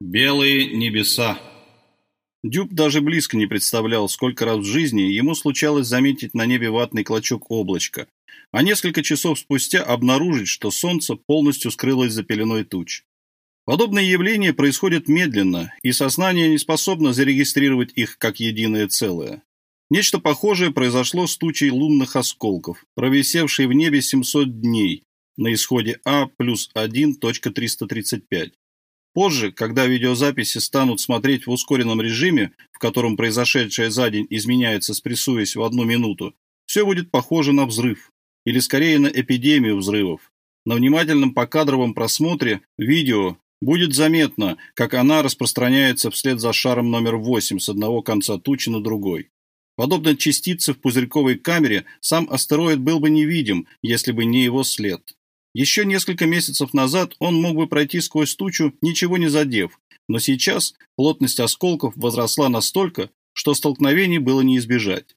Белые небеса. Дюб даже близко не представлял, сколько раз в жизни ему случалось заметить на небе ватный клочок облачка, а несколько часов спустя обнаружить, что солнце полностью скрылось за пеленой туч. Подобные явления происходят медленно, и сознание не способно зарегистрировать их как единое целое. Нечто похожее произошло с тучей лунных осколков, провисевшей в небе 700 дней на исходе А плюс 1.335. Позже, когда видеозаписи станут смотреть в ускоренном режиме, в котором произошедшее за день изменяется, спрессуясь в одну минуту, все будет похоже на взрыв, или скорее на эпидемию взрывов. На внимательном покадровом просмотре видео будет заметно, как она распространяется вслед за шаром номер 8 с одного конца тучи на другой. Подобно частице в пузырьковой камере, сам астероид был бы невидим, если бы не его след. Еще несколько месяцев назад он мог бы пройти сквозь тучу, ничего не задев, но сейчас плотность осколков возросла настолько, что столкновений было не избежать.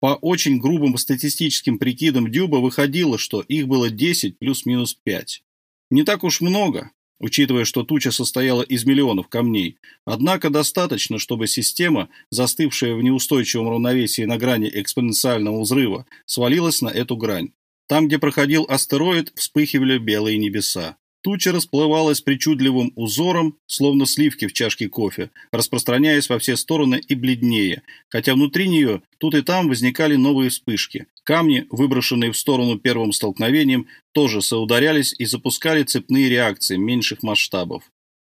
По очень грубым статистическим прикидам Дюба выходило, что их было 10 плюс-минус 5. Не так уж много, учитывая, что туча состояла из миллионов камней, однако достаточно, чтобы система, застывшая в неустойчивом равновесии на грани экспоненциального взрыва, свалилась на эту грань. Там, где проходил астероид, вспыхивали белые небеса. Туча расплывалась причудливым узором, словно сливки в чашке кофе, распространяясь во все стороны и бледнее, хотя внутри нее тут и там возникали новые вспышки. Камни, выброшенные в сторону первым столкновением, тоже соударялись и запускали цепные реакции меньших масштабов.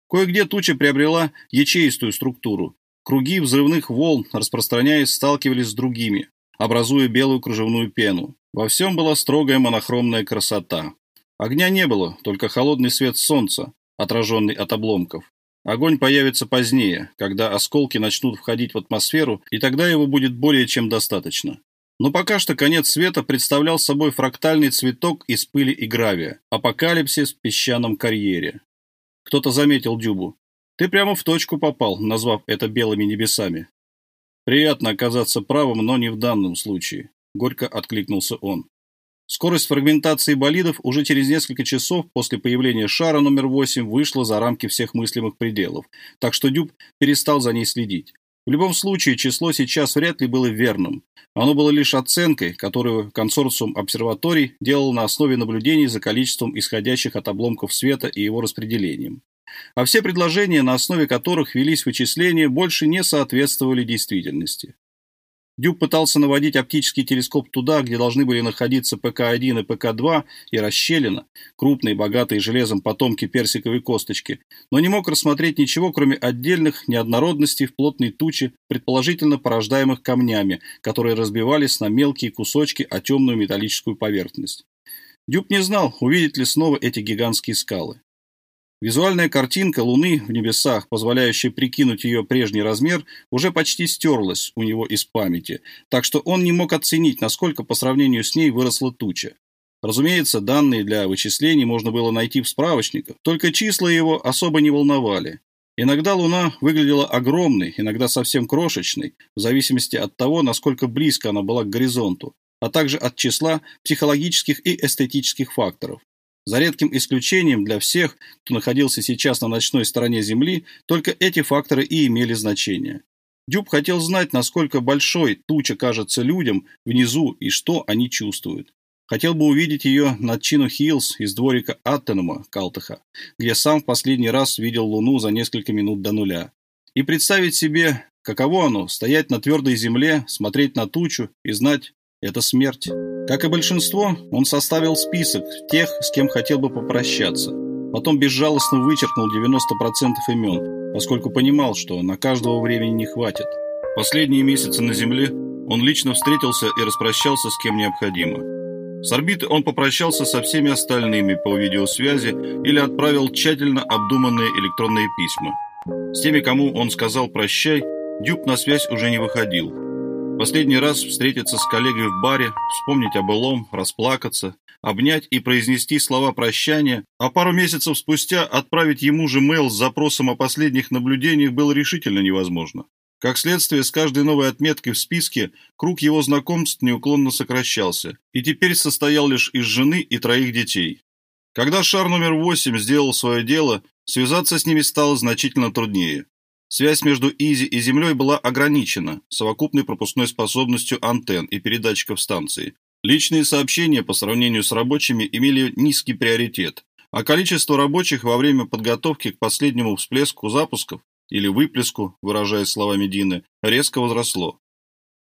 Кое-где туча приобрела ячеистую структуру. Круги взрывных волн, распространяясь, сталкивались с другими, образуя белую кружевную пену. Во всем была строгая монохромная красота. Огня не было, только холодный свет солнца, отраженный от обломков. Огонь появится позднее, когда осколки начнут входить в атмосферу, и тогда его будет более чем достаточно. Но пока что конец света представлял собой фрактальный цветок из пыли и гравия, апокалипсис в песчаном карьере. Кто-то заметил Дюбу. «Ты прямо в точку попал, назвав это белыми небесами». Приятно оказаться правым, но не в данном случае горько откликнулся он. Скорость фрагментации болидов уже через несколько часов после появления шара номер 8 вышла за рамки всех мыслимых пределов, так что Дюб перестал за ней следить. В любом случае, число сейчас вряд ли было верным. Оно было лишь оценкой, которую консорциум обсерваторий делал на основе наблюдений за количеством исходящих от обломков света и его распределением. А все предположения, на основе которых велись вычисления, больше не соответствовали действительности. Дюб пытался наводить оптический телескоп туда, где должны были находиться ПК-1 и ПК-2 и расщелина, крупные, богатые железом потомки персиковой косточки, но не мог рассмотреть ничего, кроме отдельных неоднородностей в плотной туче, предположительно порождаемых камнями, которые разбивались на мелкие кусочки о темную металлическую поверхность. Дюб не знал, увидит ли снова эти гигантские скалы. Визуальная картинка Луны в небесах, позволяющая прикинуть ее прежний размер, уже почти стерлась у него из памяти, так что он не мог оценить, насколько по сравнению с ней выросла туча. Разумеется, данные для вычислений можно было найти в справочниках, только числа его особо не волновали. Иногда Луна выглядела огромной, иногда совсем крошечной, в зависимости от того, насколько близко она была к горизонту, а также от числа психологических и эстетических факторов. За редким исключением для всех, кто находился сейчас на ночной стороне Земли, только эти факторы и имели значение. Дюб хотел знать, насколько большой туча кажется людям внизу и что они чувствуют. Хотел бы увидеть ее над Чино-Хиллс из дворика Атенеума Калтеха, где сам в последний раз видел Луну за несколько минут до нуля. И представить себе, каково оно, стоять на твердой земле, смотреть на тучу и знать, это смерть. Как и большинство, он составил список тех, с кем хотел бы попрощаться. Потом безжалостно вычеркнул 90% имен, поскольку понимал, что на каждого времени не хватит. Последние месяцы на Земле он лично встретился и распрощался с кем необходимо. С орбиты он попрощался со всеми остальными по видеосвязи или отправил тщательно обдуманные электронные письма. С теми, кому он сказал «прощай», Дюб на связь уже не выходил. Последний раз встретиться с коллегой в баре, вспомнить о былом, расплакаться, обнять и произнести слова прощания, а пару месяцев спустя отправить ему же мейл с запросом о последних наблюдениях было решительно невозможно. Как следствие, с каждой новой отметкой в списке круг его знакомств неуклонно сокращался и теперь состоял лишь из жены и троих детей. Когда шар номер восемь сделал свое дело, Связаться с ними стало значительно труднее. Связь между Изи и Землей была ограничена совокупной пропускной способностью антенн и передатчиков станции. Личные сообщения по сравнению с рабочими имели низкий приоритет, а количество рабочих во время подготовки к последнему всплеску запусков или выплеску, выражаясь словами Дины, резко возросло.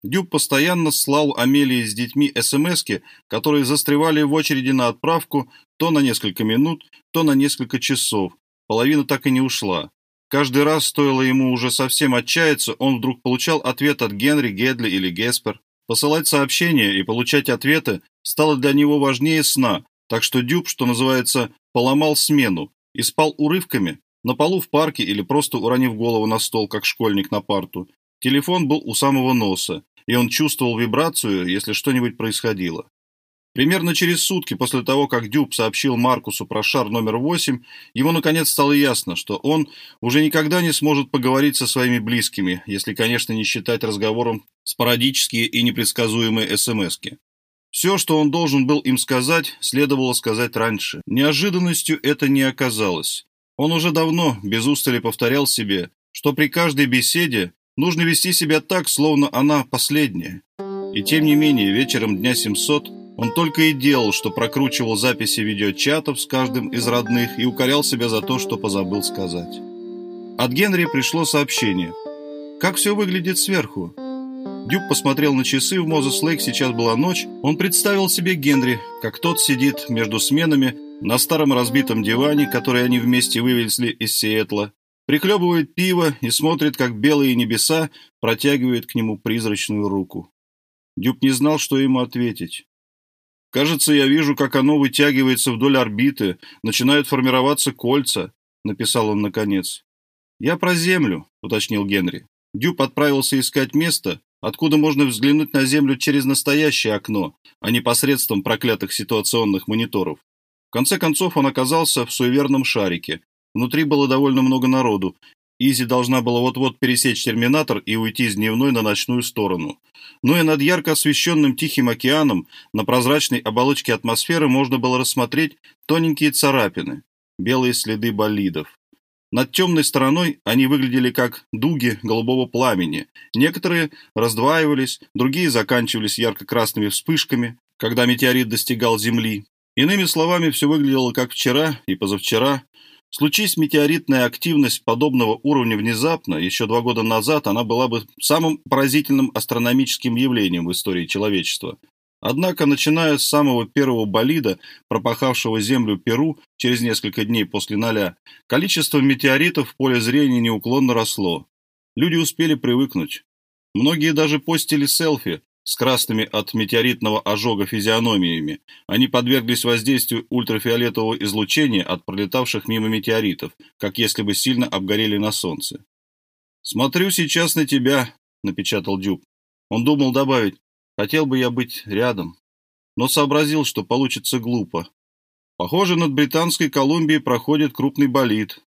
Дюб постоянно слал Амелии с детьми СМСки, которые застревали в очереди на отправку то на несколько минут, то на несколько часов. Половина так и не ушла. Каждый раз, стоило ему уже совсем отчаяться, он вдруг получал ответ от Генри, Гедли или Геспер. Посылать сообщения и получать ответы стало для него важнее сна, так что Дюб, что называется, поломал смену и спал урывками, на полу в парке или просто уронив голову на стол, как школьник на парту. Телефон был у самого носа, и он чувствовал вибрацию, если что-нибудь происходило. Примерно через сутки после того, как Дюб сообщил Маркусу про шар номер 8, ему наконец стало ясно, что он уже никогда не сможет поговорить со своими близкими, если, конечно, не считать разговором спорадические и непредсказуемые СМСки. Все, что он должен был им сказать, следовало сказать раньше. Неожиданностью это не оказалось. Он уже давно без устали повторял себе, что при каждой беседе нужно вести себя так, словно она последняя. И тем не менее, вечером дня 700 он только и делал, что прокручивал записи видеочатов с каждым из родных и укорял себя за то, что позабыл сказать. От Генри пришло сообщение. «Как все выглядит сверху?» Дюк посмотрел на часы, в Мозес Лейк сейчас была ночь. Он представил себе Генри, как тот сидит между сменами на старом разбитом диване, который они вместе вывезли из Сиэтла, прихлебывает пиво и смотрит, как белые небеса протягивают к нему призрачную руку. Дюк не знал, что ему ответить. «Кажется, я вижу, как оно вытягивается вдоль орбиты, начинают формироваться кольца», — написал он наконец. «Я про Землю», — уточнил Генри. Дюб отправился искать место, откуда можно взглянуть на Землю через настоящее окно, а не посредством проклятых ситуационных мониторов. В конце концов он оказался в суеверном шарике. Внутри было довольно много народу, Изи должна была вот-вот пересечь терминатор и уйти с дневной на ночную сторону. Но и над ярко освещенным Тихим океаном на прозрачной оболочке атмосферы можно было рассмотреть тоненькие царапины, белые следы болидов. Над темной стороной они выглядели как дуги голубого пламени. Некоторые раздваивались, другие заканчивались ярко-красными вспышками, когда метеорит достигал Земли. Иными словами, все выглядело как вчера и позавчера, Случись метеоритная активность подобного уровня внезапно, еще два года назад она была бы самым поразительным астрономическим явлением в истории человечества. Однако, начиная с самого первого болида, пропахавшего Землю Перу через несколько дней после ноля, количество метеоритов в поле зрения неуклонно росло. Люди успели привыкнуть. Многие даже постили селфи, с красными от метеоритного ожога физиономиями. Они подверглись воздействию ультрафиолетового излучения от пролетавших мимо метеоритов, как если бы сильно обгорели на солнце. «Смотрю сейчас на тебя», — напечатал Дюб. Он думал добавить, «хотел бы я быть рядом», но сообразил, что получится глупо. Похоже, над Британской Колумбией проходит крупный болид.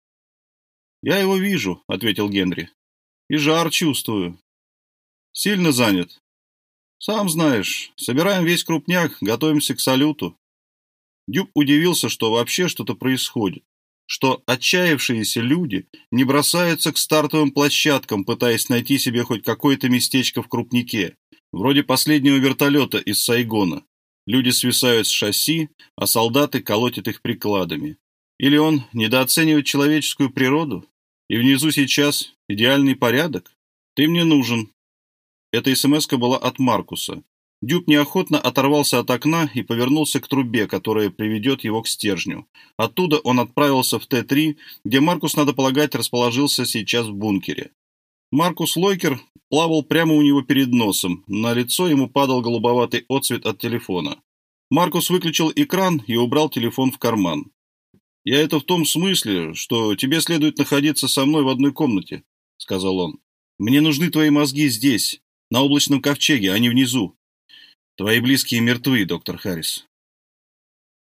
«Я его вижу», — ответил Генри. «И жар чувствую». «Сильно занят?» Сам знаешь, собираем весь крупняк, готовимся к салюту. Дюб удивился, что вообще что-то происходит, что отчаявшиеся люди не бросаются к стартовым площадкам, пытаясь найти себе хоть какое-то местечко в крупнике, вроде последнего вертолета из Сайгона. Люди свисают с шасси, а солдаты колотят их прикладами. Или он недооценивает человеческую природу? И внизу сейчас идеальный порядок? Ты мне нужен, эта смс была от Маркуса. Дюб неохотно оторвался от окна и повернулся к трубе, которая приведет его к стержню. Оттуда он отправился в Т-3, где Маркус, надо полагать, расположился сейчас в бункере. Маркус Лойкер плавал прямо у него перед носом, на лицо ему падал голубоватый отцвет от телефона. Маркус выключил экран и убрал телефон в карман. «Я это в том смысле, что тебе следует находиться со мной в одной комнате», — сказал он. «Мне нужны твои мозги здесь, на облачном ковчеге, а не внизу. Твои близкие мертвы, доктор Харрис.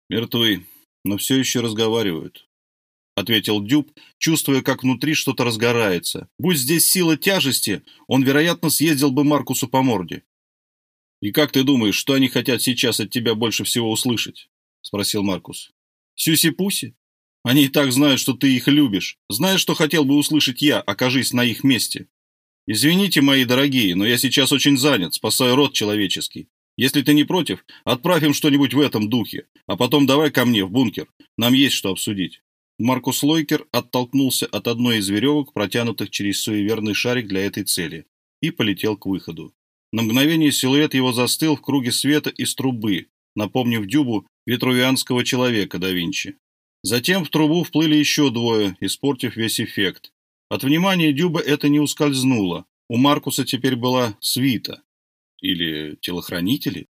Мертвы, но все еще разговаривают. Ответил Дюб, чувствуя, как внутри что-то разгорается. Будь здесь сила тяжести, он, вероятно, съездил бы Маркусу по морде. «И как ты думаешь, что они хотят сейчас от тебя больше всего услышать?» — спросил Маркус. «Сюси-пуси? Они и так знают, что ты их любишь. Знаешь, что хотел бы услышать я, окажись на их месте. Извините, мои дорогие, но я сейчас очень занят, спасаю род человеческий. Если ты не против, отправим что-нибудь в этом духе, а потом давай ко мне в бункер. Нам есть что обсудить». Маркус Лойкер оттолкнулся от одной из веревок, протянутых через суеверный шарик для этой цели, и полетел к выходу. На мгновение силуэт его застыл в круге света из трубы, напомнив Дюбу ветрувианского человека да Винчи. Затем в трубу вплыли еще двое, испортив весь эффект. От внимания Дюба это не ускользнуло. У Маркуса теперь была свита. Или телохранители?